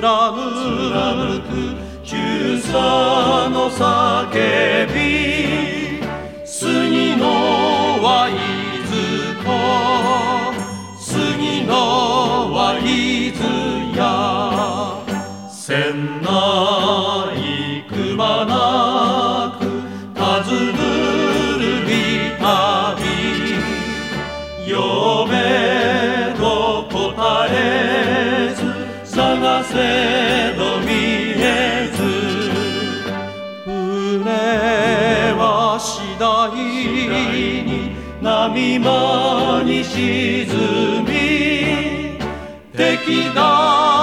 貫く中佐の叫び杉のはいずこ杉のはいずや千内熊なく尋るびたび呼探せど見えず。船は次第に波間に沈み敵だ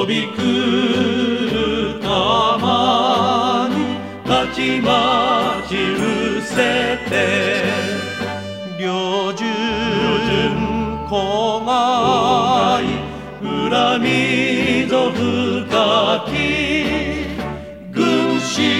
たびくるにたちまちるせて。旅順子が恨みぞ深き。軍師